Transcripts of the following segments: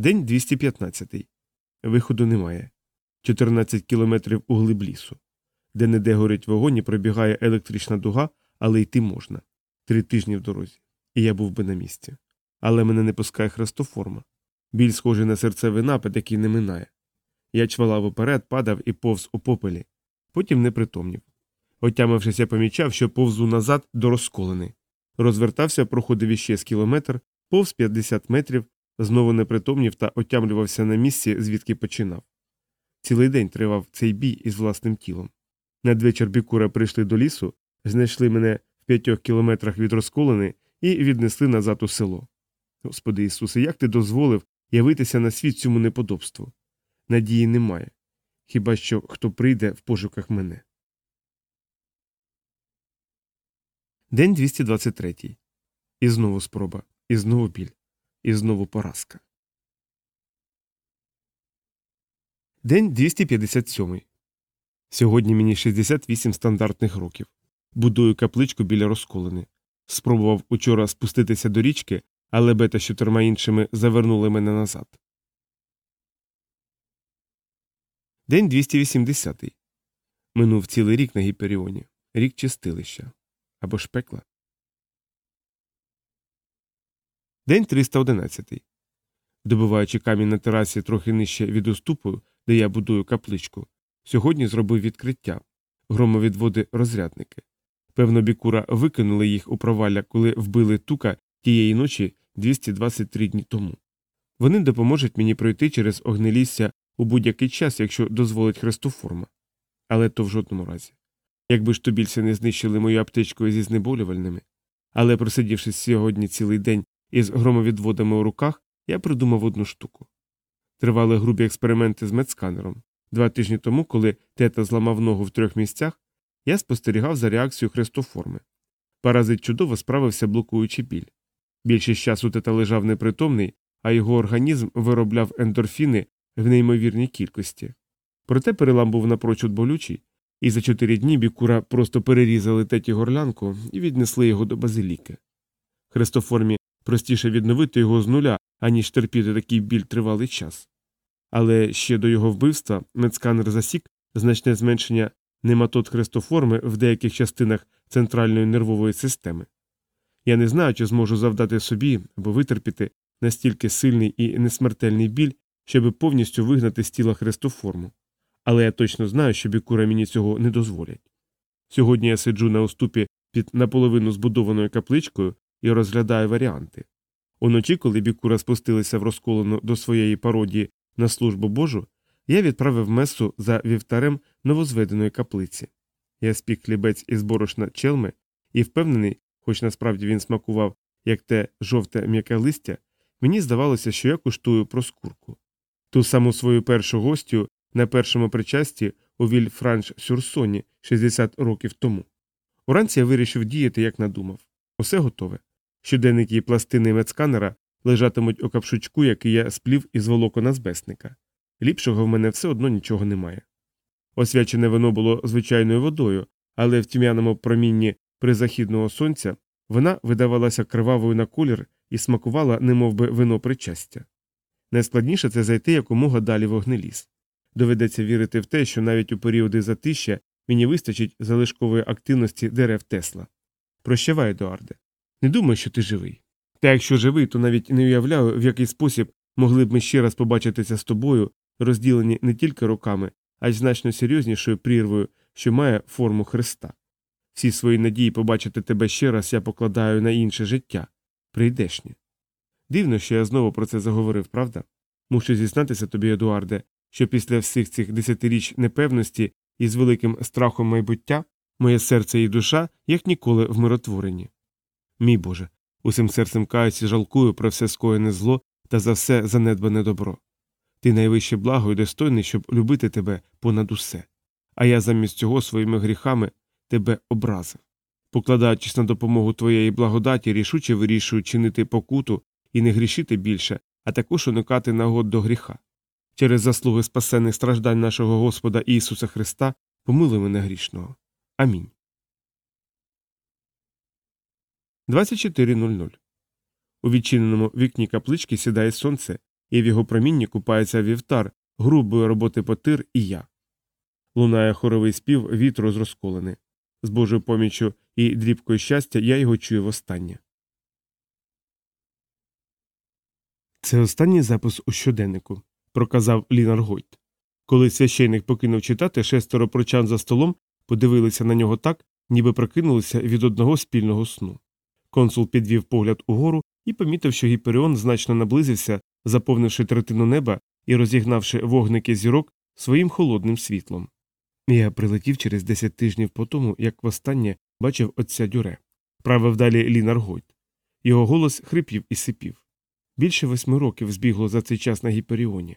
День 215. Виходу немає. 14 кілометрів у глиб лісу. Де не де горить вогонь і пробігає електрична дуга, але йти можна. Три тижні в дорозі. І я був би на місці. Але мене не пускає хрестоформа. Біль схожий на серцевий напад, який не минає. Я чвалав уперед, падав і повз у попелі. Потім не притомнів. Отямившись, я помічав, що повзу назад до розколини. Розвертався, проходив іще з кілометр, повз 50 метрів, знову непритомнів та отямлювався на місці, звідки починав. Цілий день тривав цей бій із власним тілом. Надвечір бікура прийшли до лісу, знайшли мене в п'ятьох кілометрах від розколини і віднесли назад у село. Господи Ісусе, як ти дозволив явитися на світ цьому неподобству? Надії немає. Хіба що хто прийде в пошуках мене. День 223. І знову спроба, і знову біль, і знову поразка. День 257. Сьогодні мені 68 стандартних років. Будую капличку біля розколини. Спробував учора спуститися до річки, але бета з чотирма іншими завернули мене назад. День 280. Минув цілий рік на гіперіоні. Рік чистилища. Або ж пекла. День 311. Добиваючи камінь на терасі трохи нижче від уступу, де я будую капличку, сьогодні зробив відкриття громовідводи розрядники. Певно, бікура викинули їх у провалля, коли вбили тука тієї ночі 223 дні тому. Вони допоможуть мені пройти через огнелісся у будь-який час, якщо дозволить хрестоформа. Але то в жодному разі. Якби ж то не знищили мою аптечку зі знеболювальними. Але просидівши сьогодні цілий день із громовідводами у руках, я придумав одну штуку. Тривали грубі експерименти з медсканером. Два тижні тому, коли тета зламав ногу в трьох місцях, я спостерігав за реакцією хрестоформи. Паразит чудово справився, блокуючи біль. Більшість часу тета лежав непритомний, а його організм виробляв ендорфіни в неймовірній кількості. Проте перелам був напрочуд болючий, і за чотири дні бікура просто перерізали теті горлянку і віднесли його до базиліки. Хрестоформі простіше відновити його з нуля, аніж терпіти такий біль тривалий час. Але ще до його вбивства медсканер засік значне зменшення нематод хрестоформи в деяких частинах центральної нервової системи. Я не знаю, чи зможу завдати собі або витерпіти настільки сильний і несмертельний біль, щоб повністю вигнати з тіла хрестоформу. Але я точно знаю, що бікура мені цього не дозволять. Сьогодні я сиджу на уступі під наполовину збудованою капличкою і розглядаю варіанти. Уночі, коли бікура спустилися в розколену до своєї пародії на службу Божу, я відправив месу за вівтарем новозведеної каплиці. Я спік хлібець із борошна челми і впевнений, хоч насправді він смакував, як те жовте м'яке листя, мені здавалося, що я куштую проскурку. Ту саму свою першу гостю на першому причасті у Вільфранш Сюрсоні 60 років тому. Уранці я вирішив діяти, як надумав. Усе готове. Щоденники і пластини медсканера лежатимуть у капшучку, який я сплів із волокон азбесника. Ліпшого в мене все одно нічого немає. Освячене вино було звичайною водою, але в тьмяному промінні призахідного сонця вона видавалася кривавою на колір і смакувала, немовби вино причастя. Найскладніше це зайти якомога далі в огнеліс. Доведеться вірити в те, що навіть у періоди затища мені вистачить залишкової активності дерев Тесла. Прощавай, Едуарде. Не думай, що ти живий. Та якщо живий, то навіть не уявляю, в який спосіб могли б ми ще раз побачитися з тобою, розділені не тільки руками, а й значно серйознішою прірвою, що має форму Христа. Всі свої надії побачити тебе ще раз я покладаю на інше життя прийдешнє. Дивно, що я знову про це заговорив, правда? Мушу зізнатися тобі, Едуарде, що після всіх цих десятиріч непевності і з великим страхом майбуття моє серце і душа як ніколи вмиротворені. Мій Боже, усім серцем каюсь і жалкую про все скоєне зло та за все занедбане добро. Ти найвище благо і достойний, щоб любити тебе понад усе, а я замість цього своїми гріхами тебе образив. Покладаючись на допомогу твоєї благодаті, рішуче вирішую чинити покуту і не грішити більше, а також уникати нагод до гріха. Через заслуги спасених страждань нашого Господа Ісуса Христа помилуй мене грішного. Амінь. 24.00 У відчиненому вікні каплички сідає сонце, і в його промінні купається вівтар, грубої роботи потир і я. Лунає хоровий спів вітру з. З Божою поміччю і дрібкою щастя я його чую востаннє. Це останній запис у щоденнику, проказав Лінар Гойт. Коли свящейник покинув читати, шестеро прочан за столом подивилися на нього так, ніби прокинулися від одного спільного сну. Консул підвів погляд угору і помітив, що гіперіон значно наблизився, заповнивши третину неба і розігнавши вогники зірок своїм холодним світлом. Я прилетів через десять тижнів по тому, як востаннє бачив отця дюре. Правив далі Лінар Гойт. Його голос хрипів і сипів. Більше восьми років збігло за цей час на гіперіоні.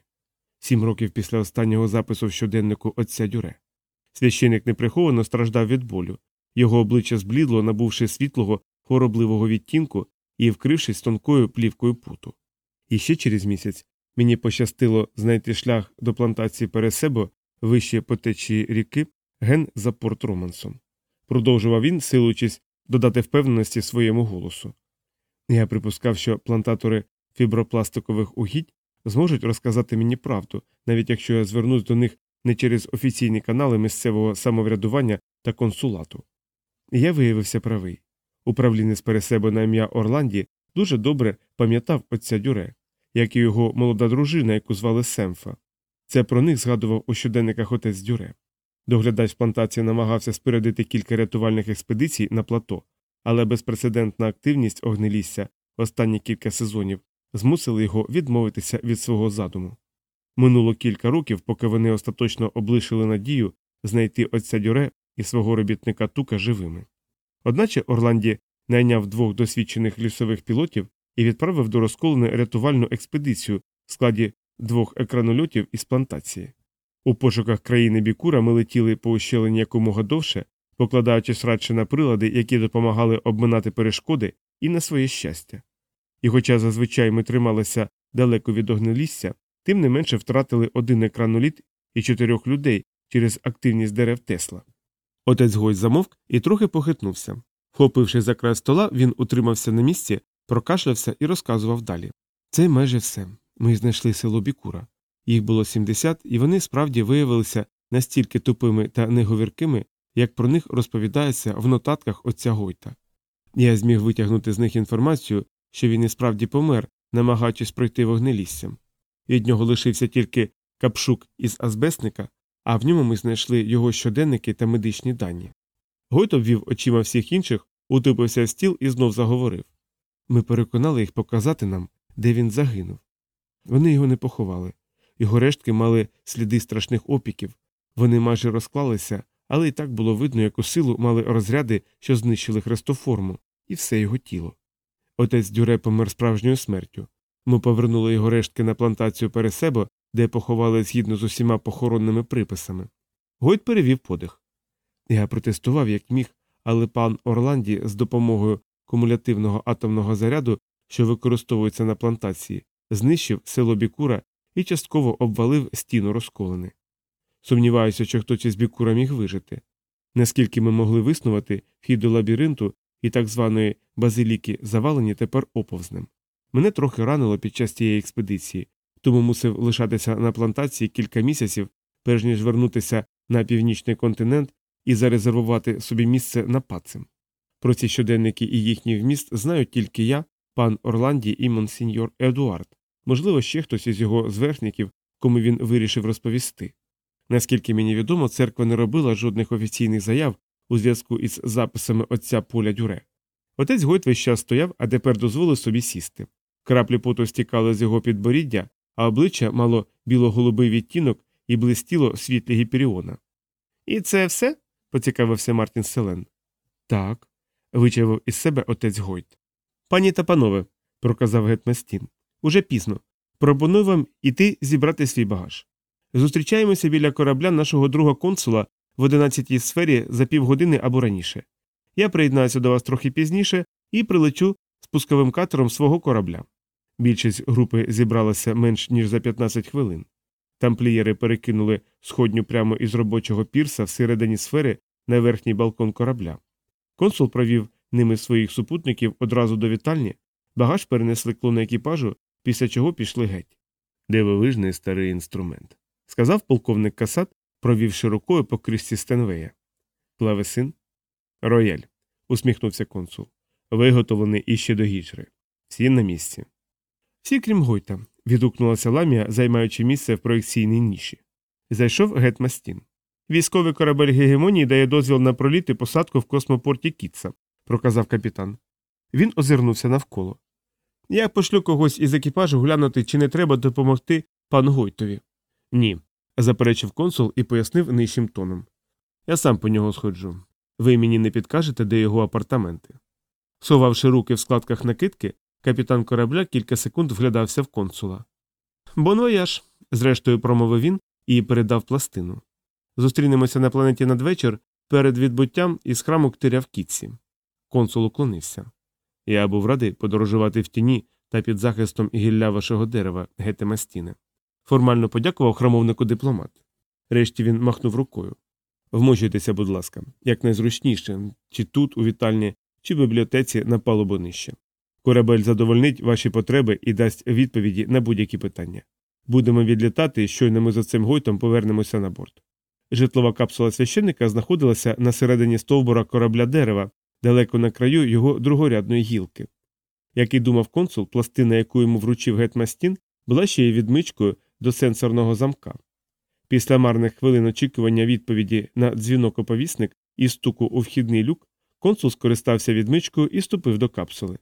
Сім років після останнього запису в щоденнику отця дюре. Священик неприховано страждав від болю. Його обличчя зблідло, набувши світлого, хоробливого відтінку і вкрившись тонкою плівкою путу. І ще через місяць мені пощастило знайти шлях до плантації Пересебо вище по течії ріки ген за порт Романсом. Продовжував він, силуючись додати впевненості своєму голосу. Я припускав, що плантатори фібропластикових угідь зможуть розказати мені правду, навіть якщо я звернусь до них не через офіційні канали місцевого самоврядування та консулату. Я виявився правий. Управлінець Пересебо на ім'я Орланді дуже добре пам'ятав отця дюре, як і його молода дружина, яку звали Семфа. Це про них згадував у щоденниках отець дюре. Доглядач плантації намагався спорядити кілька рятувальних експедицій на плато, але безпрецедентна активність огнелісся останні кілька сезонів змусили його відмовитися від свого задуму. Минуло кілька років, поки вони остаточно облишили надію знайти отця дюре і свого робітника тука живими. Одначе Орланді найняв двох досвідчених лісових пілотів і відправив до розколеної рятувальну експедицію в складі двох екранольотів із плантації. У пошуках країни Бікура ми летіли по ущелині якомога довше, покладаючись радше на прилади, які допомагали обминати перешкоди і на своє щастя. І хоча зазвичай ми трималися далеко від огнелісся, тим не менше втратили один екраноліт і чотирьох людей через активність дерев Тесла. Отець Гой замовк і трохи похитнувся. Вхопивши за край стола, він утримався на місці, прокашлявся і розказував далі. Це майже все. Ми знайшли село Бікура. Їх було 70, і вони справді виявилися настільки тупими та неговіркими, як про них розповідається в нотатках отця Гойта. Я зміг витягнути з них інформацію, що він і справді помер, намагаючись пройти вогнеліссям. Від нього лишився тільки капшук із азбесника, а в ньому ми знайшли його щоденники та медичні дані. Гойт обвів очима всіх інших, утупився в стіл і знов заговорив. Ми переконали їх показати нам, де він загинув. Вони його не поховали. Його рештки мали сліди страшних опіків, вони майже розклалися, але і так було видно, яку силу мали розряди, що знищили хрестоформу, і все його тіло. Отець Дюре помер справжньою смертю. Ми повернули його рештки на плантацію Пересебо, де поховали згідно з усіма похоронними приписами. Гойт перевів подих. Я протестував, як міг, але пан Орланді з допомогою кумулятивного атомного заряду, що використовується на плантації, знищив село Бікура і частково обвалив стіну розколени. Сумніваюся, що хтось із Бікура міг вижити. Наскільки ми могли виснувати, вхід до лабіринту і так званої базиліки завалені тепер оповзнем. Мене трохи ранило під час цієї експедиції, тому мусив лишатися на плантації кілька місяців, перш ніж вернутися на північний континент і зарезервувати собі місце на пацем. Про ці щоденники і їхній вміст знають тільки я, пан Орланді і монсіньор Едуард, можливо, ще хтось із його зверхників, кому він вирішив розповісти. Наскільки мені відомо, церква не робила жодних офіційних заяв у зв'язку із записами отця Поля Дюре. Отець Гойт весь час стояв, а тепер дозволив собі сісти. Краплі поту стікали з його підборіддя, а обличчя мало біло-голубий відтінок і блистіло світлі гіперіона. І це все? поцікавився Мартін Селен. Так, вичавив із себе отець Гойт. Пані та панове, проказав Гетмастін, уже пізно. Пропоную вам іти зібрати свій багаж. Зустрічаємося біля корабля нашого друга консула в 11-й сфері за півгодини або раніше. Я приєднаюся до вас трохи пізніше і прилечу спусковим катером свого корабля. Більшість групи зібралася менш ніж за 15 хвилин. Тамплієри перекинули сходню прямо із робочого пірса всередині сфери на верхній балкон корабля. Консул провів ними своїх супутників одразу до вітальні, багаж перенесли клони екіпажу, після чого пішли геть. Дивовижний старий інструмент, сказав полковник Касат, провівши рукою по кришці Стенвея. Клавесин? Рояль, усміхнувся консул. Виготовлений іще до гіджри. Всі на місці. Всі, крім Гойта, відгукнулася ламія, займаючи місце в проекційній ніші. Зайшов гетмастін. Військовий корабель гегемонії дає дозвіл на проліт і посадку в космопорті Кітса, проказав капітан. Він озирнувся навколо. Я пошлю когось із екіпажу глянути, чи не треба допомогти пану Гойтові. Ні, заперечив консул і пояснив нижчим тоном. Я сам по нього сходжу. Ви мені не підкажете, де його апартаменти. Сховавши руки в складках накидки, капітан корабля кілька секунд вглядався в консула. Bon voyage, зрештою промовив він і передав пластину. Зустрінемося на планеті надвечір перед відбуттям із храму ктиря в Кітсі. Консул уклонився. Я був радий подорожувати в тіні та під захистом гілля вашого дерева, Гете Мастіне. Формально подякував храмовнику дипломат. Решті він махнув рукою. Вмочуйтеся, будь ласка, якнайзручніше, чи тут, у вітальні, чи в бібліотеці на палубу нижче. Корабель задовольнить ваші потреби і дасть відповіді на будь-які питання. Будемо відлітати, щойно ми за цим гойтом повернемося на борт. Житлова капсула священника знаходилася на середині стовбура корабля дерева, далеко на краю його другорядної гілки. Як і думав консул, пластина, яку йому вручив гетмастін, була ще й відмичкою до сенсорного замка. Після марних хвилин очікування відповіді на дзвінок оповісник і стуку у вхідний люк, консул скористався відмичкою і ступив до капсули.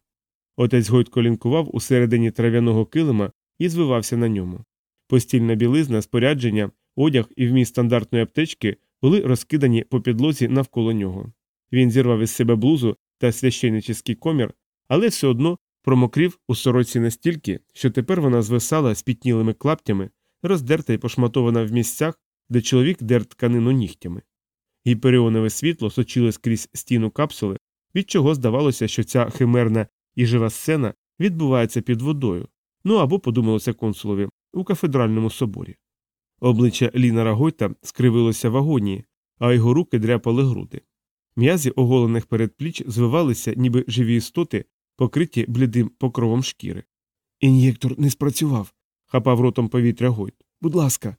Отець Гойт колінкував у середині трав'яного килима і звивався на ньому. Постільна білизна, спорядження, одяг і вміст стандартної аптечки були розкидані по підлозі навколо нього. Він зірвав із себе блузу та священнический комір, але все одно промокрів у сороці настільки, що тепер вона звисала спітнілими клаптями, роздерта і пошматована в місцях, де чоловік дер тканину нігтями. Гіперіонове світло сочилось крізь стіну капсули, від чого здавалося, що ця химерна і жива сцена відбувається під водою, ну або подумалося консулові у кафедральному соборі. Обличчя Лінара Гойта скривилося в агонії, а його руки дряпали груди. М'язі оголених передпліч звивалися, ніби живі істоти, покриті блідим покровом шкіри. Ін'єктор не спрацював, хапав ротом повітря Гойт. Будь ласка.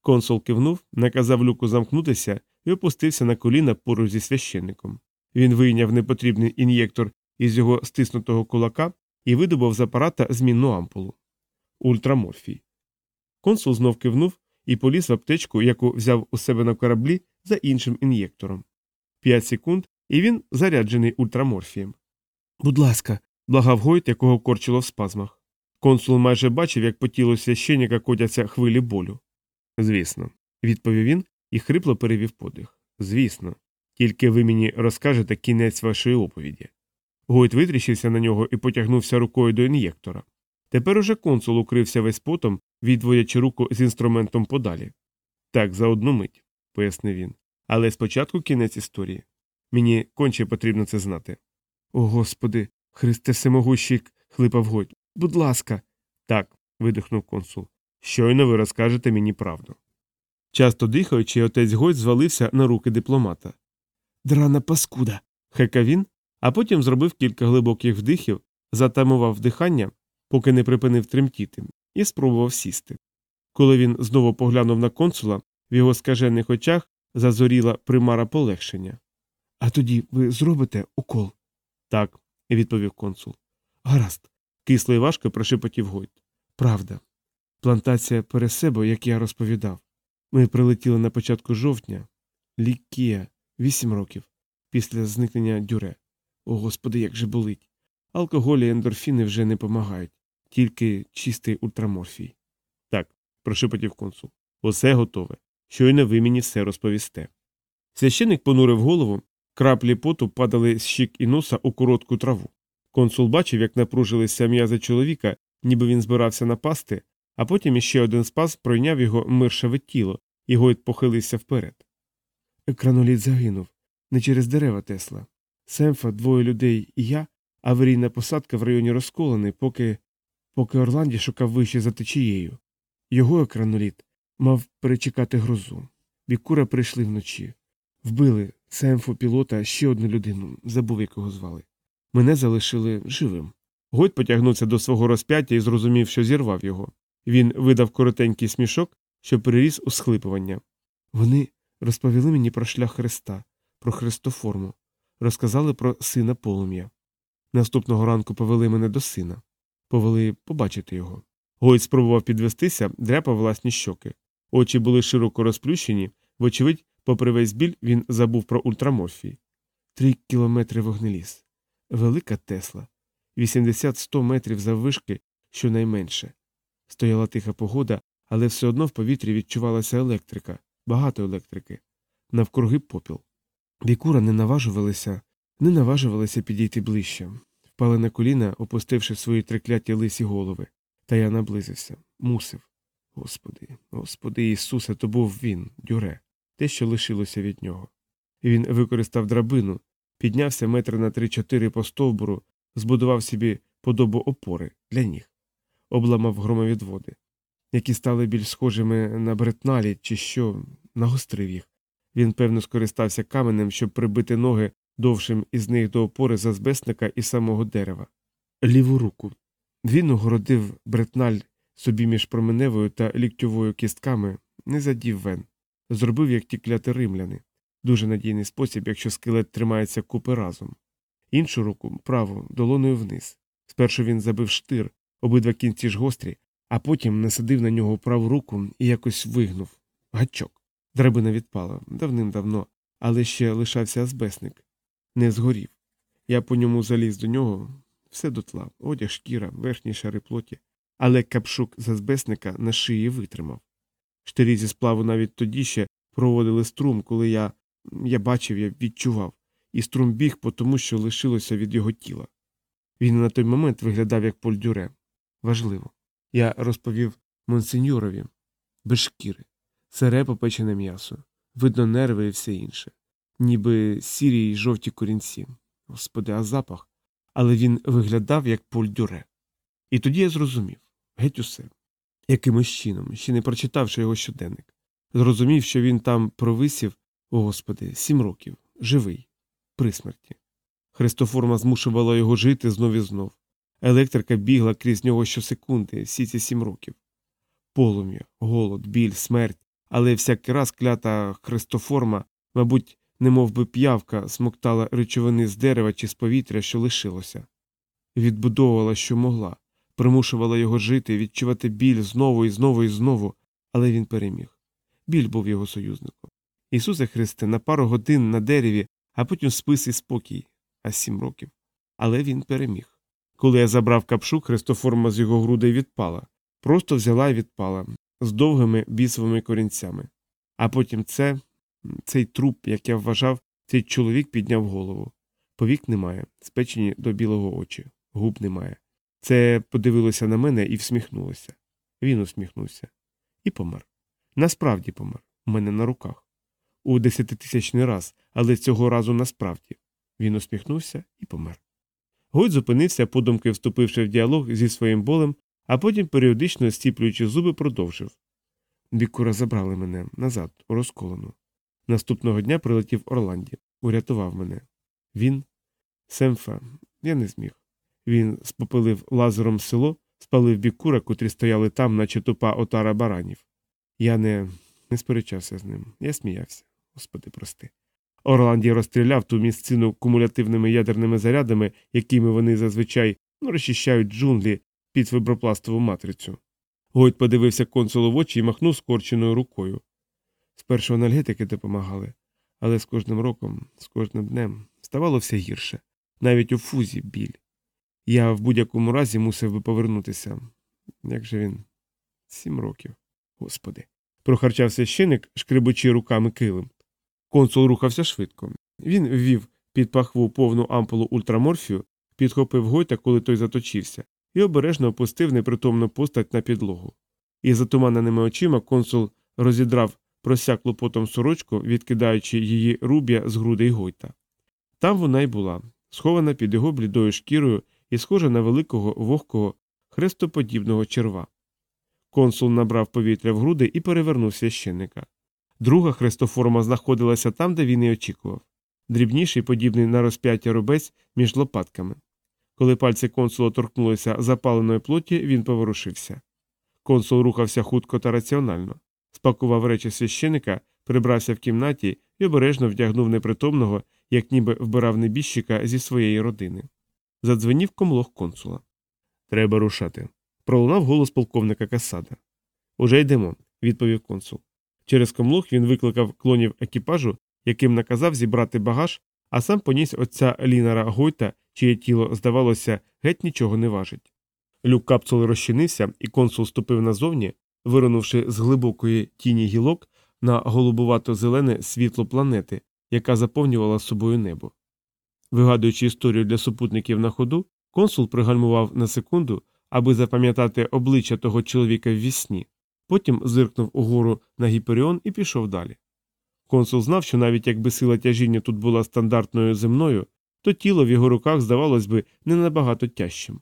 Консул кивнув, наказав люку замкнутися і опустився на коліна поруч зі священником. Він вийняв непотрібний ін'єктор із його стиснутого кулака і видобув з апарата змінну ампулу. Ультраморфій. Консул знов кивнув і поліз в аптечку, яку взяв у себе на кораблі за іншим ін'єктором. П'ять секунд, і він заряджений ультраморфієм. Будь ласка, благав Гойт, якого корчило в спазмах. Консул майже бачив, як по тілу священника котяться хвилі болю. Звісно, відповів він і хрипло перевів подих. Звісно, тільки ви мені розкажете кінець вашої оповіді. Гойт витріщився на нього і потягнувся рукою до ін'єктора. Тепер уже консул укрився весь потом, відводячи руку з інструментом подалі. Так, за одну мить, пояснив він. Але спочатку кінець історії. Мені конче потрібно це знати. О господи, Христе всемогущий, хлипав Гойт. Будь ласка. Так, видихнув консул. Щойно ви розкажете мені правду. Часто дихаючи, отець Гойт звалився на руки дипломата. Драна паскуда. хекав він, а потім зробив кілька глибоких вдихів, затамував дихання, поки не припинив тремтіти, і спробував сісти. Коли він знову поглянув на консула, в його скажених очах зазоріла примара полегшення. А тоді ви зробите укол? Так, відповів консул. Гаразд. Кисло і важко прошепотів Гойт. Правда. Плантація Пересебо, як я розповідав. Ми прилетіли на початку жовтня. Лікія, вісім років, після зникнення дюре. О, господи, як же болить. Алкоголь і ендорфіни вже не помагають, тільки чистий ультраморфій. Так, прошепотів консул. Усе готове. Щойно ви мені все розповісте. Священик понурив голову, краплі поту падали з щік і носа у коротку траву. Консул бачив, як напружилися м'язи чоловіка, ніби він збирався напасти, а потім іще один спас пройняв його миршаве тіло, і Гойт похилився вперед. Екраноліт загинув не через дерева Тесла. Семфа, двоє людей і я, аварійна посадка в районі розколений, поки поки Орланді шукав вище за течією. Його екраноліт мав перечекати грозу. Бікура прийшли вночі. Вбили Семфу пілота ще одну людину, забув, якого звали. Мене залишили живим. Гойт потягнувся до свого розп'яття і зрозумів, що зірвав його. Він видав коротенький смішок, що переріс у схлипування. Вони розповіли мені про шлях Христа, про Христоформу, розказали про сина полум'я. Наступного ранку повели мене до сина, повели побачити його. Гойд спробував підвестися, дряпав власні щоки. Очі були широко розплющені, вочевидь, попри весь біль, він забув про ультраморфій. Три кілометри вогнеліс. Велика Тесла. 80-100 метрів заввишки, щонайменше. Стояла тиха погода, але все одно в повітрі відчувалася електрика, багато електрики. Навкруги попіл. Бікура не наважувалися, не наважувалися підійти ближче. Впали на коліна, опустивши свої трикляті лисі голови. Та я наблизився. Мусив. Господи, Господи Ісусе, то був він, дюре, те, що лишилося від нього. Він використав драбину, піднявся метр на три-чотири по стовбуру, збудував собі подобу опори для ніг, обламав громовідводи, які стали більш схожими на бретналі чи що, нагострив їх. Він, певно, скористався каменем, щоб прибити ноги довшим із них до опори з азбесника і самого дерева. Ліву руку. Він огородив бретналь собі між променевою та ліктьовою кістками, не задів вен, зробив, як ті кляти римляни. Дуже надійний спосіб, якщо скелет тримається купи разом. Іншу руку, праву, долоною вниз. Спершу він забив штир, обидва кінці ж гострі, а потім насадив на нього праву руку і якось вигнув. Гачок. Драбина відпала давним-давно, але ще лишався азбесник. Не згорів. Я по ньому заліз до нього, все дотла, одяг, шкіра, верхні шари плоті, але капшук з азбесника на шиї витримав. Штирі зі сплаву навіть тоді ще проводили струм, коли я я бачив, я відчував, і струм біг по тому, що лишилося від його тіла. Він на той момент виглядав як польдюре. Важливо. Я розповів монсеньорові без шкіри, сире попечене м'ясо, видно нерви і все інше, ніби сірі й жовті корінці. Господи, а запах. Але він виглядав як польдюре. І тоді я зрозумів геть усе. Якимось чином, ще не прочитавши його щоденник. Зрозумів, що він там провисів, о господи, сім років, живий, при смерті. Христоформа змушувала його жити знов і знов. Електрика бігла крізь нього щосекунди, всі ці сім років. Полум'я, голод, біль, смерть, але всякий раз клята христоформа, мабуть, немов би п'явка, смоктала речовини з дерева чи з повітря, що лишилося. Відбудовувала, що могла, примушувала його жити, відчувати біль знову і знову і знову, але він переміг. Біль був його союзником. Ісусе Христе, на пару годин на дереві, а потім спис і спокій, а сім років. Але він переміг. Коли я забрав капшук, христоформа з його грудей відпала, просто взяла і відпала з довгими бісовими корінцями. А потім це, цей труп, як я вважав, цей чоловік підняв голову. Повік немає, спечені до білого очі, губ немає. Це подивилося на мене і всміхнулося. Він усміхнувся. І помер. Насправді помер, у мене на руках. У десятитисячний раз, але цього разу насправді. Він усміхнувся і помер. Гойд зупинився, подумки вступивши в діалог зі своїм болем, а потім, періодично стіплюючи зуби, продовжив. Бікура забрали мене назад, у розколену. Наступного дня прилетів Орланді, урятував мене. Він, Семфа, я не зміг. Він спопилив лазером село, спалив бікура, котрі стояли там, наче тупа отара баранів. Я не не сперечався з ним, я сміявся. Господи, прости. Орланді розстріляв ту місцину кумулятивними ядерними зарядами, якими вони зазвичай ну, розчищають джунглі під фібропластову матрицю. Гойд подивився консулу в очі і махнув скорченою рукою. Спершу анальгетики допомагали, але з кожним роком, з кожним днем ставало все гірше, навіть у фузі біль. Я в будь-якому разі мусив би повернутися. Як же він? Сім років. Господи. Прохарчав священик, шкребучи руками килим. Консул рухався швидко. Він ввів під пахву повну ампулу ультраморфію, підхопив Гойта, коли той заточився, і обережно опустив непритомну постать на підлогу. Із затуманеними очима консул розідрав просяклу потом сорочку, відкидаючи її руб'я з грудей Гойта. Там вона й була, схована під його блідою шкірою і схожа на великого вогкого хрестоподібного черва. Консул набрав повітря в груди і перевернув священника. Друга хрестоформа знаходилася там, де він і очікував дрібніший, подібний на розп'яття рубець між лопатками. Коли пальці консула торкнулися запаленої плоті, він поворушився. Консул рухався хутко та раціонально, спакував речі священика, прибрався в кімнаті і обережно вдягнув непритомного, як ніби вбирав небіжчика зі своєї родини. Задзвенів комлох консула. Треба рушати. Пролунав голос полковника Касада. Уже йдемо, відповів консул. Через комлох він викликав клонів екіпажу, яким наказав зібрати багаж, а сам поніс отця Лінара Гойта, чиє тіло, здавалося, геть нічого не важить. Люк капсули розчинився, і консул ступив назовні, виринувши з глибокої тіні гілок на голубувато-зелене світло планети, яка заповнювала собою небо. Вигадуючи історію для супутників на ходу, консул пригальмував на секунду, аби запам'ятати обличчя того чоловіка в вісні, потім зиркнув угору на Гіперіон і пішов далі. Консул знав, що навіть якби сила тяжіння тут була стандартною земною, то тіло в його руках здавалось би не набагато тяжчим.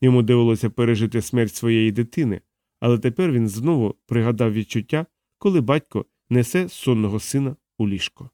Йому довелося пережити смерть своєї дитини, але тепер він знову пригадав відчуття, коли батько несе сонного сина у ліжко.